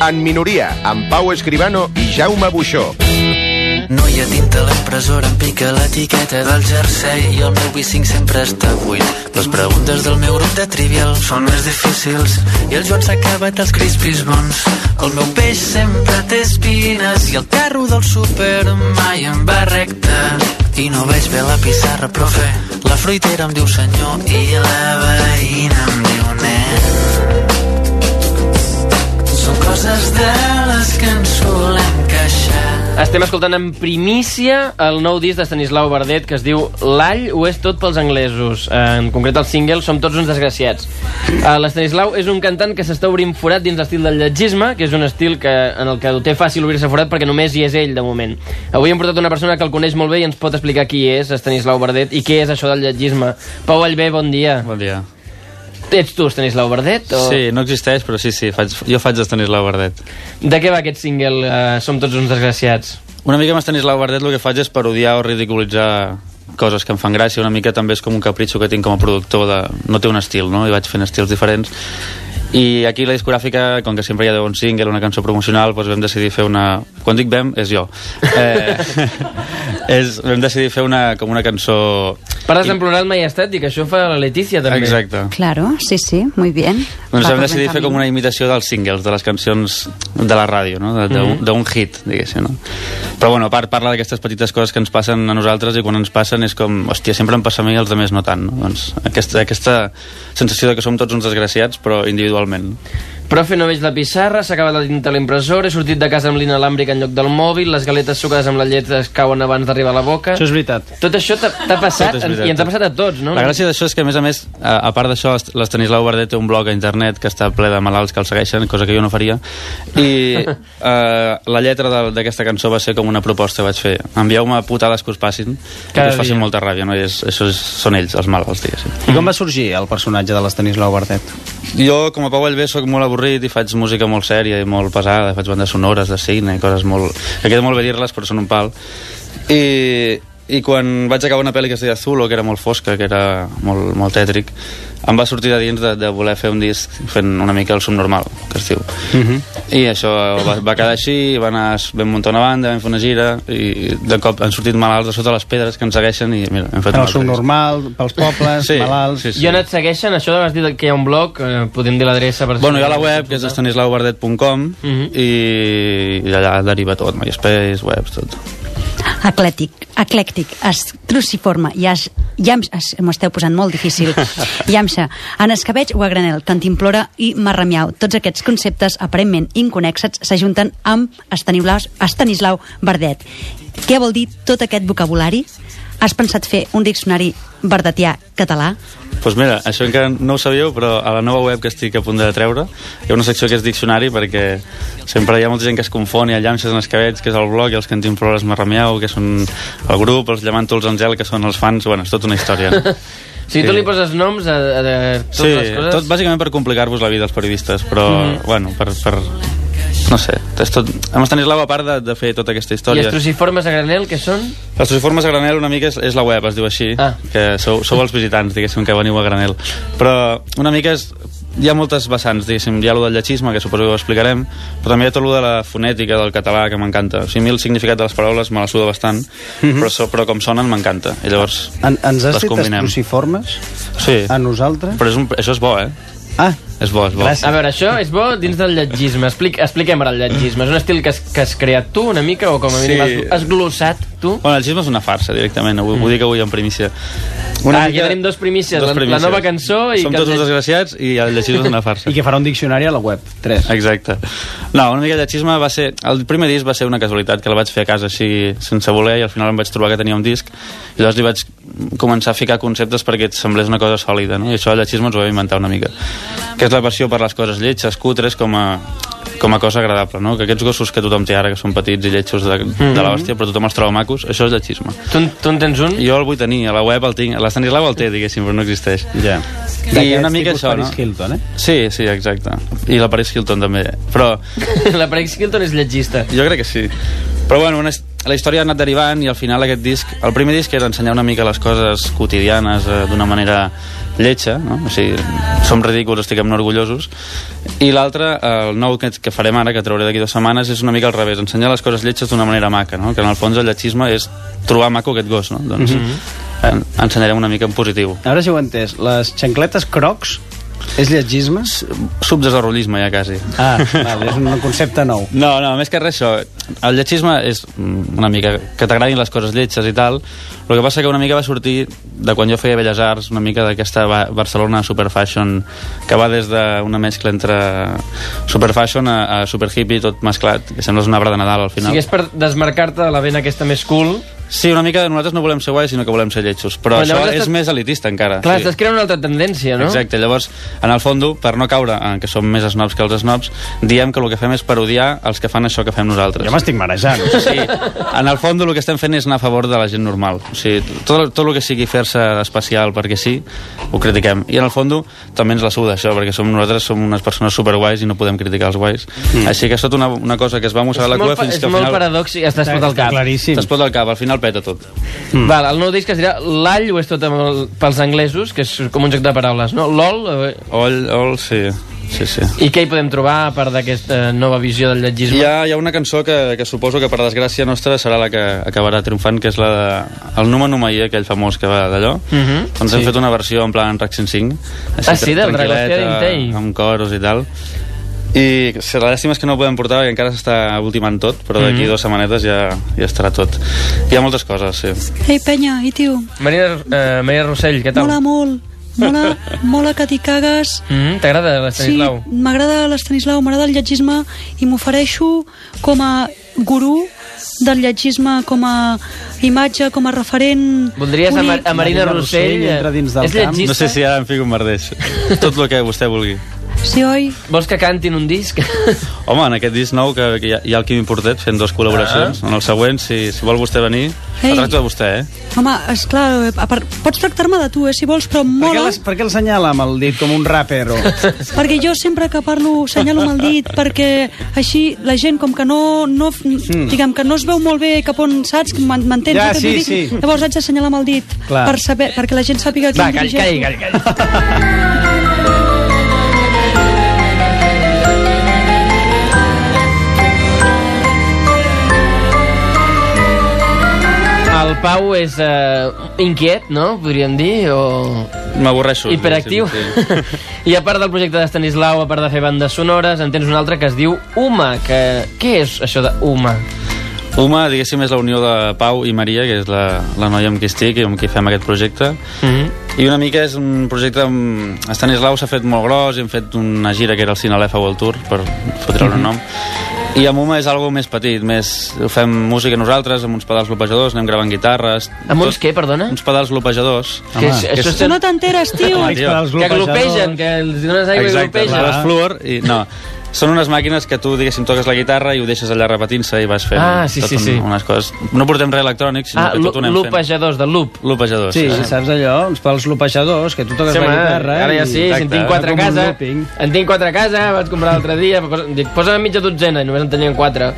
En minoria, amb Pau Escribano i Jaume Buixó. No hi ha tinta a l'impressora, em pica l'etiqueta del jersei i el meu B5 sempre està buit. Les preguntes del meu grup de trivial són més difícils i el Joan s'ha acabat els crispis bons. El meu peix sempre té espines i el carro del súper mai em va recte. I no veig bé la pissarra, profe. La fruitera em diu senyor i la veïna em diu nen. Són coses de les que ens solem queixar. Estem escoltant en primícia el nou disc d'Estanislau Verdet que es diu L'all ho és tot pels anglesos. En concret el single Som tots uns desgraciats. Eh, L'Estanislau és un cantant que s'està obrint forat dins l'estil del lletgisme, que és un estil que, en el que ho té fàcil obrir-se forat perquè només hi és ell de moment. Avui hem portat una persona que el coneix molt bé i ens pot explicar qui és Estanislau Verdet i què és això del lletgisme. Pau Allbé, bon dia. Bon dia. Ets tu, Estanislau Verdet? O... Sí, no existeix, però sí, sí, faig, jo faig d'Estanislau Verdet. De què va aquest single, uh, Som tots uns desgraciats? Una mica amb Estanislau Verdet el que faig és parodiar o ridiculitzar coses que em fan gràcia, una mica també és com un capritxo que tinc com a productor de... no té un estil, no? i vaig fent estils diferents i aquí la discogràfica, com que sempre hi ha un single, una cançó promocional, doncs vam decidir fer una... Quan dic vam, és jo. Eh, és, vam decidir fer una, com una cançó... Parles en plural majestàtic, això fa la Letícia també. Exacte. Claro, sí, sí, muy bien. Doncs Va decidir buen fer com una imitació dels singles, de les cancions de la ràdio, no? d'un mm -hmm. hit, diguéssim. No? Però bueno, a part parla d'aquestes petites coses que ens passen a nosaltres i quan ens passen és com, hòstia, sempre em passa a mi i als altres no tant. No? Doncs aquesta, aquesta sensació de que som tots uns desgraciats, però individualment. Profe, no veig la pissarra, s'ha acabat la tinta a la impressora, he sortit de casa amb l'inalàmbric en lloc del mòbil, les galetes sucades amb la llet es cauen abans d'arribar a la boca... Això és veritat. Tot això t'ha passat, veritat, i ens ha passat a tots, no? La gràcia d'això és que, a més a més, a, a part d'això, est- l'Estanislau Verdet té un blog a internet que està ple de malalts que el segueixen, cosa que jo no faria, i eh, la lletra de- d'aquesta cançó va ser com una proposta que vaig fer. Envieu-me putades que us passin, Cada que us facin dia. molta ràbia, no? I és, això és, són ells, els malalts, diguéssim. I com va sorgir el personatge de l'Estanislau Bertet? Jo, com a Pau Vallvé, sóc molt avorrit i faig música molt sèria i molt pesada, faig bandes sonores de cine i coses molt... que queda molt bé dir-les, però són un pal. I, i quan vaig acabar una pel·li que es deia Zulo, que era molt fosca, que era molt, molt tètric, em va sortir de dins de, de voler fer un disc fent una mica el subnormal, que es diu. Uh -huh. I això va, va quedar així, va anar, vam muntar una banda, vam fer una gira, i de cop han sortit malalts de sota les pedres que ens segueixen i mira, hem fet El subnormal, pels pobles, Sí, malalts... sí, sí. I on et segueixen? Això vas dir que hi ha un blog, eh, podem dir l'adreça per... Bueno, hi ha la web, que és estanislauverdet.com Mhm. i, i allà deriva tot, MySpace, webs, tot. Eclèctic, eclèctic, es truciforme, i es, llams, es, m'ho esteu posant molt difícil, llamsa, en escabeig o a granel, cantimplora i marramiau. Tots aquests conceptes aparentment inconexes s'ajunten amb Estanislau, Estanislau Verdet. Què vol dir tot aquest vocabulari? Has pensat fer un diccionari verdetià català? Doncs pues mira, això encara no ho sabíeu, però a la nova web que estic a punt de treure hi ha una secció que és diccionari perquè sempre hi ha molta gent que es confon, hi ha llamses en escabets, que és el blog, i els cantimplores marramiau, que són el grup, els llamantols Angel, que són els fans, bueno, és tota una història. No? O sigui, tu li poses noms a, a, a totes sí, les coses... tot bàsicament per complicar-vos la vida als periodistes, però, Mhm. bueno, per, per... No sé, és tot... Amb Estanislau, a part de, de fer tota aquesta I història... els truciformes a granel, què són? Truciformes a granel una mica és, és la web, es diu així, Ah. que sou, sou els visitants, diguéssim, que veniu a granel. Però una mica és, hi ha moltes vessants, diguéssim, hi ha lo del lletgisme, que suposo que ho explicarem, però també hi ha tot lo de la fonètica del català, que m'encanta. O sigui, a mi el significat de les paraules me la suda bastant, però, so, però com sonen m'encanta. I llavors En, ens has les dit combinem. estruciformes Sí, a nosaltres? però és un, això és bo, eh? Ah, És bo, és bo. Gràcies. A veure, això és bo dins del lletgisme. Explic, expliquem ara el lletgisme. És un estil que has, que has creat tu una mica o com a mínim Sí. has, has glossat tu? Bueno, el xisme és una farsa, directament. Ho, Mm. ho dic avui en primícia. Ah, ja tenim dos primícies, la- la nova cançó i Som que tots el uns desgraciats i el lletgisme és una farsa. I que farà un diccionari a la web. Tres. Exacte. No, una mica de xisme va ser... El primer disc va ser una casualitat, que la vaig fer a casa així sense voler i al final em vaig trobar que tenia un disc i llavors li vaig començar a ficar conceptes perquè et semblés una cosa sòlida, no? I això el xisme ens ho vam inventar una mica. Que és la passió per les coses lletges, cutres, com a, com a cosa agradable, no? Que aquests gossos que tothom té ara, que són petits i lletjos de, de l'hòstia, però tothom els troba macos, això és lletgisme. Tu, tu en tens un? Jo el vull tenir, a la web el tinc, l'Estanislau el té, diguéssim, però no existeix. Ja. I una mica això, no? Paris Hilton, eh? Sí, sí, exacte. I la Paris Hilton també. Però la Paris Hilton és lletgista. jo crec que sí. Però bueno, una, la història ha anat derivant i al final aquest disc, el primer disc era ensenyar una mica les coses quotidianes eh, d'una manera lletja, no? o sigui, som ridículs, estiguem orgullosos, i l'altre, el nou que, que farem ara, que trauré d'aquí dues setmanes, és una mica al revés, ensenyar les coses lletges d'una manera maca, no? que en el fons el lletxisme és trobar maco aquest gos, no? doncs mm -hmm. ensenyarem una mica en positiu. Ara sí ho he entès. Les xancletes crocs és lletgisme? Subdesenvolupisme ja quasi. Ah, val, és un concepte nou. No, no, més que res això. El lletxisme és mm, una mica que t'agradin les coses lletges i tal. El que passa que una mica va sortir de quan jo feia Belles Arts, una mica d'aquesta Barcelona superfashion, que va des d'una mescla entre superfashion a, a super hippie, tot mesclat, que sembles un arbre de Nadal al final. Si és per desmarcar-te de la vena aquesta més cool, Sí, una mica nosaltres no volem ser guais, sinó que volem ser lletjos. Però, Però això és estàs- més elitista encara. clar, sí. estàs creant una altra tendència, no? Exacte, llavors, en el fons, per no caure en que som més snobs que els snobs, diem que el que fem és parodiar els que fan això que fem nosaltres. Jo m'estic marejant. Sí, en el fons el que estem fent és anar a favor de la gent normal. O sigui, tot, tot el que sigui fer-se especial perquè sí, ho critiquem. I en el fons també ens la suda això, perquè som nosaltres som unes persones superguais i no podem criticar els guais. Mm. Així que és tota una, una cosa que es va mossegar és la cua molt, fins és que al molt final paradòxic, estàs Està, tot al està cap. claríssim. t'explota el cap, al final peta tot. Mm. Val, el nou disc es dirà L'all ho és tot amb el, pels anglesos, que és com un joc de paraules, no? LOL, eh, Ol, ol, sí, sí, sí. i què hi podem trobar a part d'aquesta nova visió del llegisme? Hi ha, hi ha una cançó que, que suposo que per desgràcia nostra serà la que acabarà triomfant, que és la de, el Numa Numaí, aquell famós que va d'allò. Mhm. Doncs hem fet una versió en plan Rack 5. Ah, sí, del Dragostea d'Intei. Amb coros i tal. I la llàstima és que no ho podem portar perquè encara s'està ultimant tot, però d'aquí Mhm. dues setmanetes ja, ja estarà tot. Hi ha moltes coses, sí. Ei, penya, i tio, Maria, eh, Maria Rossell, què tal? mola molt. Mola, mola que t'hi cagues. Mm, T'agrada l'Estanislau? Sí, m'agrada l'Estanislau, m'agrada el llegisme i m'ofereixo com a gurú del llegisme, com a imatge, com a referent Voldries a, Mar a Marina Marina Rossell? Rossell eh, entra dins del és camp. lletgista? No sé si ara em fico en merdeix. Tot el que vostè vulgui. Sí, oi? Vols que cantin un disc? Home, en aquest disc nou que, que hi, ha, hi ha el Quimi Portet fent dues col·laboracions. En el següent, si, si vol vostè venir, Ei. el tracto de vostè, eh? Home, esclar, part, pots tractar-me de tu, eh, si vols, però Per què, mola, les, per què el senyala amb el dit com un rapero? perquè jo sempre que parlo senyalo amb el dit, perquè així la gent com que no, no, diguem que no es veu molt bé cap on, saps? M'en- M'entens? Ja, sí, sí. Llavors haig de senyalar amb el dit, Clar. per saber, perquè la gent sàpiga Va, em call, dirigeixo. call, El Pau és uh, inquiet, no? Podríem dir, o M'avorreixo. hiperactiu. Sí, sí. I a part del projecte d'Estanislau, a part de fer bandes sonores, en tens un altre que es diu Uma. Que... Què és això de Uma? Uma, diguéssim, és la unió de Pau i Maria, que és la, la noia amb qui estic i amb qui fem aquest projecte. Mm -hmm. I una mica és un projecte amb... Estanislau s'ha fet molt gros i hem fet una gira que era el Cinelefa World Tour, per fotre un nom. I amb Uma és algo més petit, més... Fem música nosaltres, amb uns pedals lopejadors, anem gravant guitarres... Amb uns què, perdona? Uns pedals lopejadors. Que és, que és... No t'enteres, tio! Que glopegen, que els dones aigua i Exacte, glopegen. les fluor i no. Són unes màquines que tu, diguéssim, toques la guitarra i ho deixes allà repetint-se i vas fent Ah, sí, tot sí, un, sí. unes coses. No portem res electrònic, sinó Ah, que tot ho anem fent. lopejadors, de loop. Lopejadors. Sí, saps allò? Uns pels lopejadors, que tu toques Sí, la guitarra... ara ja sí, si en tinc quatre a casa, en tinc quatre a casa, vaig comprar l'altre dia, posa- dic, posa'm mitja dotzena, i només en tenien quatre.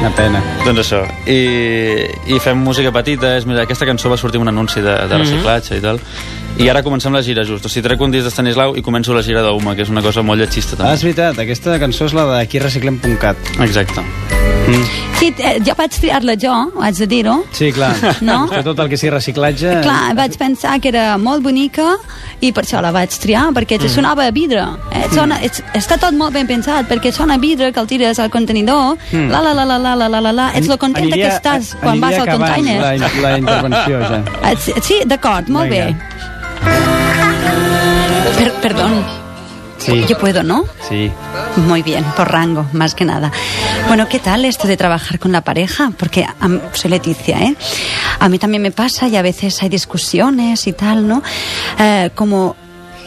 Una pena. Doncs això. I, I fem música petita. És, mira, aquesta cançó va sortir un anunci de, Mhm. de reciclatge mm -hmm. i tal. I ara comencem la gira just. O sigui, trec un disc d'Estanislau i començo la gira d'Uma, que és una cosa molt lletxista Ah, també. és veritat, aquesta cançó és la d'aquí reciclem.cat. Exacte. Sí, eh, jo vaig triar-la jo, haig de dir-ho. Sí, clar. No? Que tot el que sigui reciclatge... Clar, vaig pensar que era molt bonica i per això la vaig triar, perquè mm. sonava a vidre. Eh? Sona, és, està tot molt ben pensat, perquè sona a vidre que el tires al contenidor, mm. la la la la la la la la la, ets lo contenta que estàs quan vas al acabant container. La, la intervenció, ja. Eh, Sí, sí d'acord, molt Vinga. bé. Per, perdón, Sí, yo puedo, ¿no? sí. Muy bien, por rango, más que nada. Bueno, ¿qué tal esto de trabajar con la pareja? Porque a soy Leticia, ¿eh? A mí también me pasa y a veces hay discusiones y tal, ¿no? Eh, como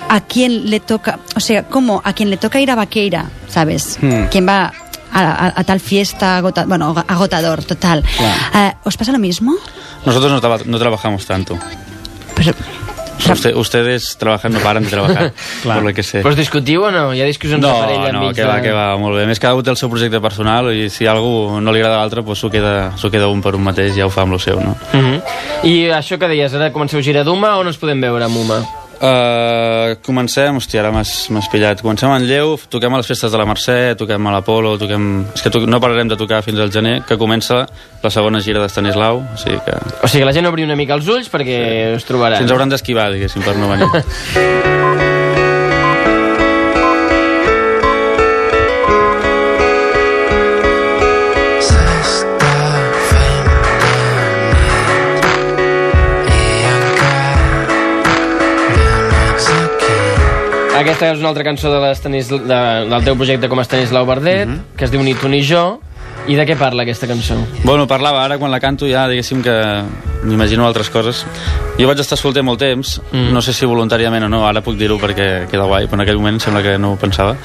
a quién le toca, o sea, como a quien le toca ir a Vaqueira, ¿sabes? Hmm. ¿Quién va a, a- a tal fiesta, agota- bueno, agotador, total? Claro. Eh, ¿Os pasa lo mismo? Nosotros no, no trabajamos tanto. Pero, Usted, ustedes trabajan, no paren de trabajar, por lo que sé. Però us discutiu o no? Hi ha discussions No, de parella no, enmig que de... va, que va, molt bé. Més cada un té el seu projecte personal i si a algú no li agrada a l'altre, doncs s'ho queda, s'ho queda un per un mateix i ja ho fa amb el seu, no? Uh -huh. I això que deies, ara comenceu gira d'Uma o no ens podem veure amb Uma? Uh, comencem, hòstia, ara m'has pillat. Comencem en Lleu, toquem a les festes de la Mercè, toquem a l'Apolo, toquem... És que to... no pararem de tocar fins al gener, que comença la segona gira d'Estanislau, o sigui que... O sigui que la gent obri una mica els ulls perquè us trobarà. Si ens hauran d'esquivar, diguéssim, per no venir. Aquesta és una altra cançó de l'Estanis, de, del teu projecte com a Estanislau Verdet, Mhm. que es diu Ni tu ni jo. I de què parla aquesta cançó? Bueno, parlava ara, quan la canto ja, diguéssim que m'imagino altres coses. Jo vaig estar solter molt temps, Mm. no sé si voluntàriament o no, ara puc dir-ho perquè queda guai, però en aquell moment em sembla que no ho pensava.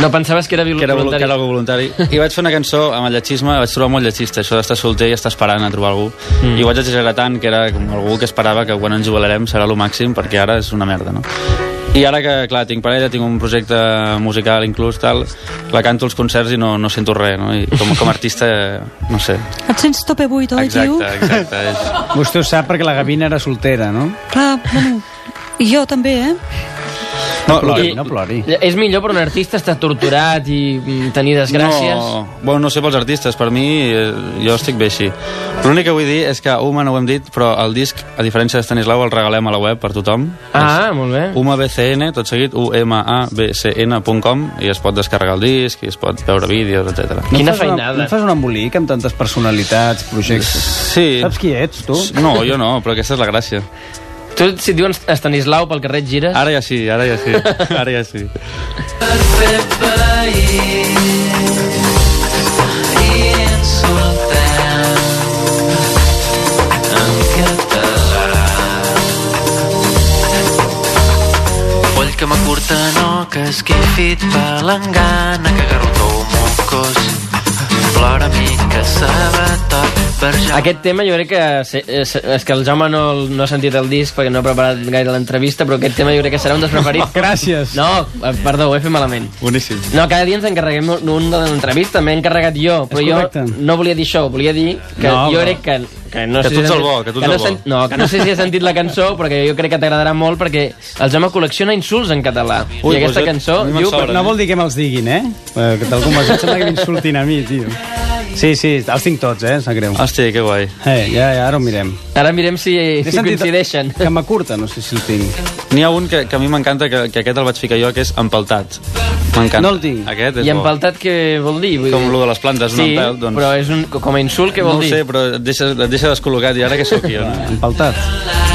No pensaves que era que era, voluntari? que era voluntari. I vaig fer una cançó amb el lletxisme, vaig trobar molt lletxista, això d'estar solter i estar esperant a trobar algú. Mm. I ho vaig exagerar tant que era com algú que esperava que quan ens jubilarem serà lo màxim, perquè ara és una merda, no? I ara que, clar, tinc parella, tinc un projecte musical inclús, tal, la canto als concerts i no, no sento res, no? I com, com a artista, no sé. Et sents tope buit, oi, tio? Exacte, exacte. És... Vostè ho sap perquè la Gavina era soltera, no? Clar, bueno, i jo també, eh? No, No plori, I- no plori. És millor per un artista estar torturat i tenir desgràcies? No, bueno, no sé pels artistes, per mi eh, jo estic bé així. L'únic que vull dir és que Uma no ho hem dit, però el disc, a diferència d'Estanislau, el regalem a la web per tothom. Ah, molt bé. umabcn, tot seguit, umabcn.com i es pot descarregar el disc i es pot veure vídeos, etc. No Quina em fas una- feinada. No fas un embolic amb tantes personalitats, projectes? Sí. Saps qui ets, tu? No, jo no, però aquesta és la gràcia. Tu, si et diuen Estanislau pel carrer gires... Ara ja sí, ara ja sí, ara ja sí. Poll que m'acurta no, que esquifit palangana, que garrotó mocos, plora mica sabatot, verge... Aquest tema jo crec que... És, és que el Jaume no, no ha sentit el disc perquè no ha preparat gaire l'entrevista, però aquest tema jo crec que serà un dels preferits. Gràcies. No, eh, perdó, ho he fet malament. Boníssim. No, cada dia ens encarreguem un de l'entrevista, m'he encarregat jo, però jo no volia dir això, volia dir que No, jo crec que... Que, no Que sé tu ets has el sentit- bo, que tu ets no el bo. sen- No, que no sé si has sentit la cançó, perquè jo crec que t'agradarà molt, perquè el Jaume col·lecciona insults en català. Ui, I aquesta doncs cançó diu... sobra. No vol dir que me'ls diguin, eh? Eh, Que tal com em sembla que m'insultin a mi, tio. Sí, sí, els tinc tots, eh? Sap greu. Hòstia, que guai. Eh, ja, ja, ara ho mirem. Ara mirem si, si coincideixen. Que m'acurta, no sé si el tinc. N'hi ha un que, que a mi m'encanta, que, que aquest el vaig ficar jo, que és empaltat. M'encanta. No el tinc. Aquest és I bo. empaltat què vol dir? Vull Com dir- lo de les plantes, un sí, empelt, doncs... però és un, com a insult què no vol ho dir? sé, però et deixa, et deixa descol·locat i ara que sóc jo. No? Empaltat.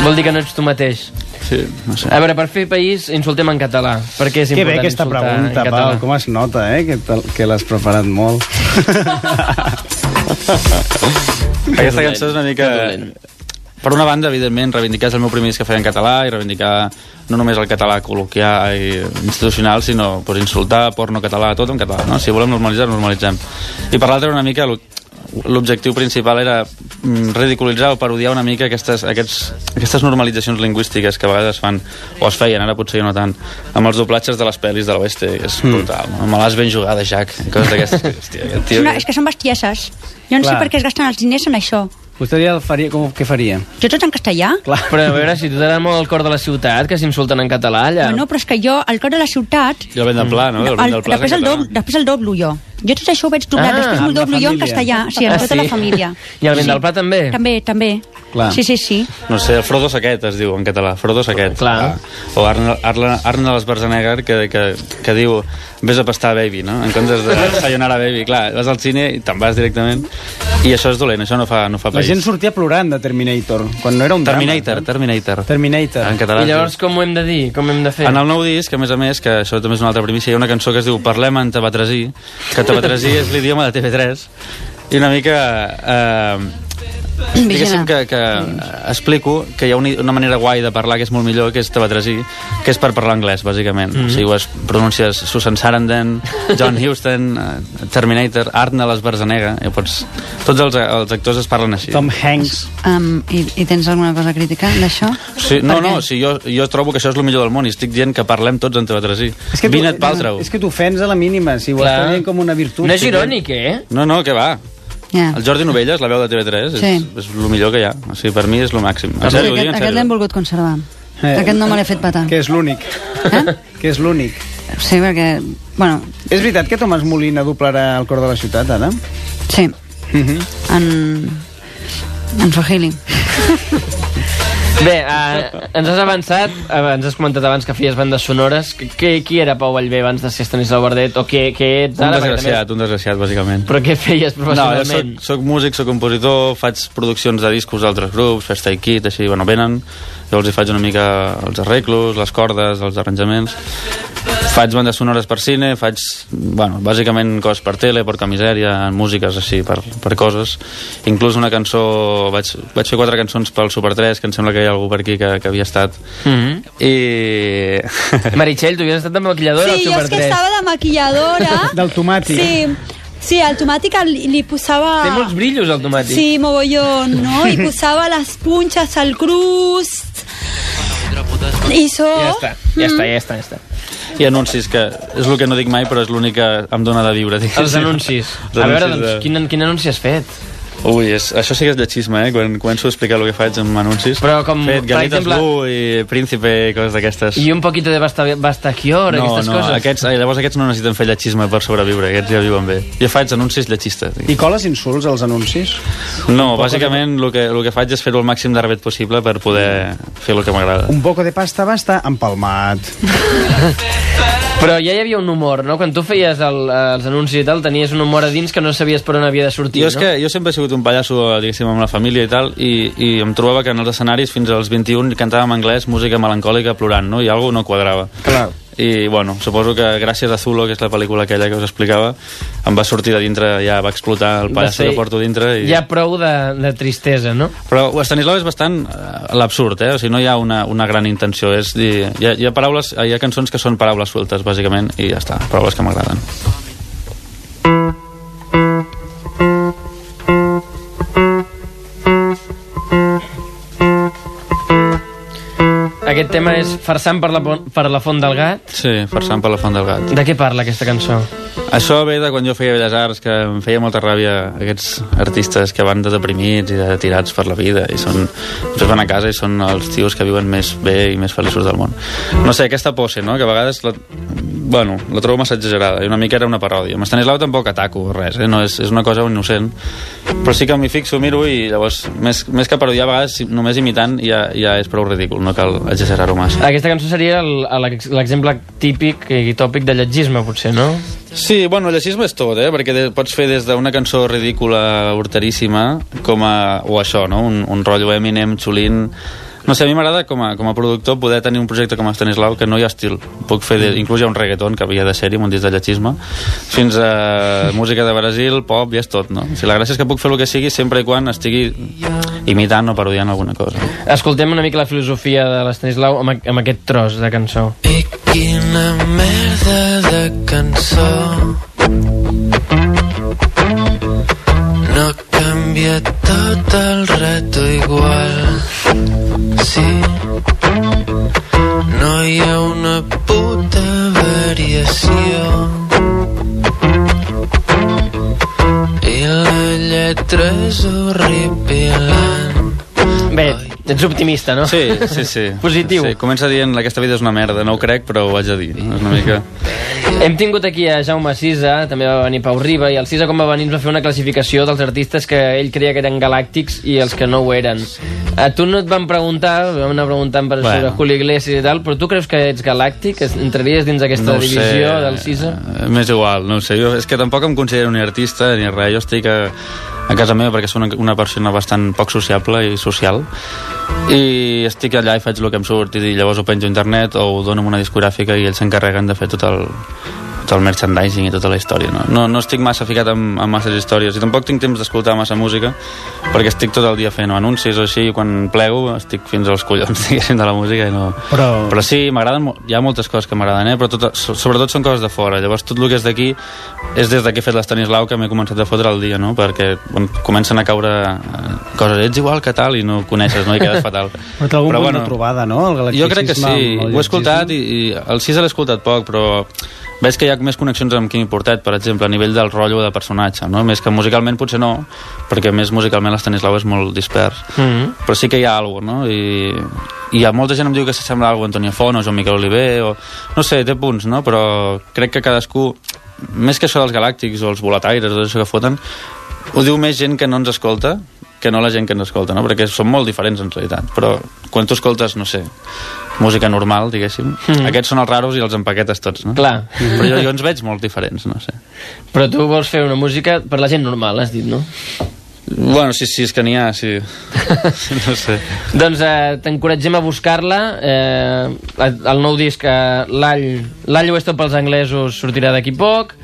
Vol dir que no ets tu mateix. Sí, no sé. A veure, per fer país, insultem en català. Per què és Que bé important aquesta insultar pregunta? Pau, com es nota, eh? Que, que l'has preparat molt. Aquesta cançó és una mica... Per una banda, evidentment, reivindicar és el meu primer disc que feia en català i reivindicar no només el català col·loquial i institucional, sinó pues, insultar, porno català, tot en català. No? Si volem normalitzar, normalitzem. I per l'altra, una mica, lo- l'objectiu principal era mm, ridiculitzar o parodiar una mica aquestes, aquests, aquestes normalitzacions lingüístiques que a vegades fan, o es feien, ara potser no tant, amb els doblatges de les pel·lis de l'oeste, que és brutal. No? Me l'has ben jugada, Jack, i coses d'aquestes. Hòstia, tio... No, és que són bestieses. Jo no sé Clar. per què es gasten els diners en això. Vostè ja el faria, com, què faria? Jo tots en castellà? Clar. Però a veure, si tu t'agrada molt el cor de la ciutat, que s'insulten en català allà. Bueno, però és que jo, al cor de la ciutat, I el vent del pla, no? El el, del pla és després, el doble, després el doblo jo. Jo tot això ho vaig doblar, Ah, després m'ho la doblo jo en castellà. Sí, amb Ah, tota sí? la família. I el vent del pla també? També, també. Clar. Sí, sí, sí. No sé, el Frodo Saquet es diu en català, Frodo Saquet. Clar. Ah. O de l'Esbarzanegar que, que, que diu vés a pastar Baby, no? En comptes de Sayonara Baby. Clar, vas al cine i te'n vas directament. I això és dolent, això no fa, no fa La país. gent sortia plorant de Terminator, quan no era un Terminator, drama. Terminator. Terminator. En català. I llavors sí. com ho hem de dir? Com hem de fer? En el nou disc, a més a més, que això també és una altra primícia, hi ha una cançó que es diu Parlem en tabatresí, que tabatresí és l'idioma de TV3, i una mica... Eh, diguéssim que, que explico que hi ha una, manera guai de parlar que és molt millor, que és tebatresí, que és per parlar anglès, bàsicament. Mm -hmm. O sigui, ho es pronuncies Susan Sarandon, John Huston, eh, Terminator, Arnold Schwarzenegger, i pots... Tots els, els actors es parlen així. Tom Hanks. Um, i, I tens alguna cosa a criticar d'això? Sí, no, no, sí, jo, jo trobo que això és el millor del món i estic dient que parlem tots en tebatresí. És que tu- Paltrow. És que t'ofens a la mínima, si ho Clar. estàs dient com una virtut. No és irònic, eh? No, no, que va. Ja. El Jordi Novelles, la veu de TV3, és, Sí. és el millor que hi ha. O sigui, per mi és el màxim. En Sí, sèrio, aquest, aquest l'hem volgut conservar. Eh, Aquest no me l'he fet patar. Que és l'únic. Eh? que és l'únic. Sí, perquè... Bueno, És veritat que Tomàs Molina doblarà el cor de la ciutat, ara? sí, Mhm. en... en Swahili. Bé, uh, ens has avançat, uh, ens has comentat abans que feies bandes sonores. Qui, qui era Pau Vallvé abans de ser Estanislau Verdet? O què, què ets Un ara? Desgraciat, un desgraciat, bàsicament. Però què feies No, jo professionalment? soc, soc músic, soc compositor, faig produccions de discos d'altres grups, faig tai kit, així, bueno, venen, jo els hi faig una mica els arreglos, les cordes, els arranjaments. Faig bandes sonores per cine, faig, bueno, bàsicament coses per tele, per camisèria, músiques així, per, per coses. Inclús una cançó, vaig, vaig fer quatre cançons pel Super 3, que em sembla que hi ha algú per aquí que, que havia estat. Mm -hmm. I... Meritxell, tu havies estat de maquilladora al Sí, jo Super és que 3. estava de maquilladora. Del tomàtic. Sí, sí, al tomàtic li, li posava... Té molts brillos, el tomàtic. Sí, mogollón, ¿no? Y posaba las punchas al cruz. Y eso... Ja està, ja està, ja està, ja està. I anuncis, que és el que no dic mai, però és l'únic que em dóna de viure. Els anuncis. Els A veure, anuncis doncs, de- quin, quin anunci has fet? Ui, és, això sí que és lletxisme, eh? Quan començo a explicar el que faig en anuncis. Però com, Fet per exemple- Blue i Príncipe i coses d'aquestes. I un poquito de basta, bastagior, no, aquestes no, coses. aquests, eh, llavors aquests no necessiten fer lletxisme per sobreviure, aquests ja viuen bé. Jo faig anuncis lletxistes. I coles insults als anuncis? No, bàsicament el que, el que faig és fer-ho el màxim de rebet possible per poder fer el que m'agrada. Un poco de pasta basta empalmat. Però ja hi havia un humor, no? Quan tu feies el, els anuncis i tal, tenies un humor a dins que no sabies per on havia de sortir, Jo és no? que jo sempre he sigut un pallasso, diguéssim, amb la família i tal, i, i em trobava que en els escenaris fins als 21 cantàvem en anglès música melancòlica plorant, no? I alguna no quadrava. Clar. I, bueno, suposo que gràcies a Zulo, que és la pel·lícula aquella que us explicava, em va sortir de dintre, ja va explotar el pallasso ser- que porto dintre. I... Hi ha prou de, de tristesa, no? Però Estanislau és bastant eh, l'absurd, eh? O sigui, no hi ha una, una gran intenció. És dir, hi, ha, hi ha paraules, hi ha cançons que són paraules sueltes, bàsicament, i ja està, paraules que m'agraden. Aquest tema és Farsant per la, per la font del gat. Sí, farsant per la font del gat. De què parla aquesta cançó? Això ve de quan jo feia Belles Arts, que em feia molta ràbia aquests artistes que van de deprimits i de tirats per la vida i són, després van a casa i són els tios que viuen més bé i més feliços del món. No sé, aquesta pose, no?, que a vegades la, bueno, la trobo massa exagerada i una mica era una paròdia. Amb Estanislau tampoc ataco res, eh? no, és, és una cosa innocent, però sí que m'hi fixo, miro i llavors, més, més que parodiar, a vegades només imitant ja, ja és prou ridícul, no cal exagerar-ho massa. Aquesta cançó seria l'exemple típic i tòpic de lletgisme, potser, no? Sí, bueno, el lleicisme és tot, eh? perquè de, pots fer des d'una cançó ridícula, horteríssima, com a, o això, no? un, un rotllo Eminem, xulín... No sé, a mi m'agrada com, a, com a productor poder tenir un projecte com Estanislau que no hi ha estil. Puc fer, de, inclús hi ha un reggaeton que havia de ser-hi un disc de lletgisme, fins a música de Brasil, pop, i és tot, no? O sigui, la gràcia és que puc fer el que sigui sempre i quan estigui imitant o parodiant alguna cosa. Escoltem una mica la filosofia de l'Estanislau amb, amb aquest tros de cançó. I quina merda de cançó No canvia tot el rato igual Sí No hi ha una puta variació I la lletra és horripilant Bé, ets optimista, no? Sí, sí, sí. Positiu. Sí, comença dient que aquesta vida és una merda, no ho crec, però ho haig de dir. És una mica... Hem tingut aquí a Jaume Sisa, també va venir Pau Riba, i el Sisa quan va venir ens va fer una classificació dels artistes que ell creia que eren galàctics i els que no ho eren. A tu no et van preguntar, vam anar preguntant per Bueno. sobre Julio Iglesias i tal, però tu creus que ets galàctic? Es- Entraries dins aquesta no divisió del Sisa? M'és igual, no ho sé. Jo, és que tampoc em considero ni artista ni res. Jo estic a, a casa meva perquè soc una, una persona bastant poc sociable i social. I estic allà i faig el que em surt i llavors ho penjo a internet o ho dono a una discogràfica i ells s'encarreguen de fer tot el tot el merchandising i tota la història no, no, no estic massa ficat en, en masses històries i tampoc tinc temps d'escoltar massa música perquè estic tot el dia fent anuncis o així i quan plego estic fins als collons diguéssim de la música i no... Però- però sí, m'agraden hi ha moltes coses que m'agraden eh? però tot, so- sobretot són coses de fora llavors tot el que és d'aquí és des de que he fet l'Estanislau que m'he començat a fotre el dia no? perquè bueno, comencen a caure eh, coses, ets igual que tal i no coneixes no? i quedes fatal Però té algun punt de trobada, no? El jo crec que sí, ho he escoltat i, i el 6 l'he escoltat poc, però veig que hi ha més connexions amb Quimi Portet, per exemple, a nivell del rotllo de personatge, no? Més que musicalment potser no, perquè més musicalment l'Estanislau és molt dispers. Mm -hmm. Però sí que hi ha alguna no? I, i hi ha molta gent em diu que s'assembla a alguna Antonio Font o Joan Miquel Oliver, o... no sé, té punts, no? Però crec que cadascú, més que això dels galàctics o els volataires o això que foten, ho diu més gent que no ens escolta que no la gent que ens escolta, no? Perquè són molt diferents en realitat, però quan tu escoltes, no sé, música normal, diguéssim, mm. aquests són els raros i els empaquetes tots, no? Clar. Però jo, jo ens veig molt diferents, no sé. Però tu vols fer una música per la gent normal, has dit, no? Bueno, sí, sí, és que n'hi ha, sí. no sé. Doncs eh, t'encoratgem a buscar-la. Eh, el nou disc, eh, l'All ho és tot pels anglesos, sortirà d'aquí poc.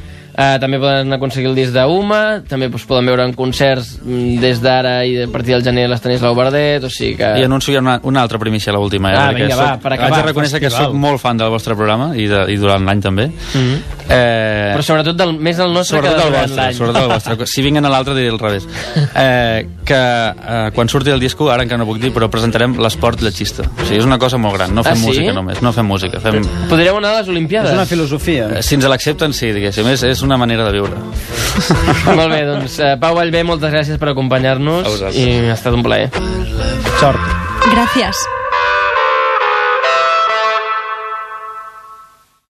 Eh, també poden aconseguir el disc d'Uma, també doncs, poden veure en concerts mm, des d'ara i a partir del gener l'Estanislau Bardet, o sigui que... I anuncio una, una altra primícia, l'última. Eh? Ah, vinga, va, per acabar, Haig de reconèixer que festival. sóc molt fan del vostre programa i, de, i durant l'any també. Mm -hmm. Eh, Però sobretot del, més el nostre sobretot que el durant vostre, sobretot el vostre. Si vinguen a l'altre diré al revés. Eh, que eh, quan surti el disco, ara encara no puc dir, però presentarem l'esport lletgista. O sigui, és una cosa molt gran. No fem Ah, sí? música només, no fem música. Fem... Podríem anar a les Olimpiades. És una filosofia. Eh, Si ens l'accepten, sí, diguéssim. És, és una manera de viure. Molt bé, doncs eh, Pau Vallvé, moltes gràcies per acompanyar-nos i ha estat un plaer. Sort. Gràcies.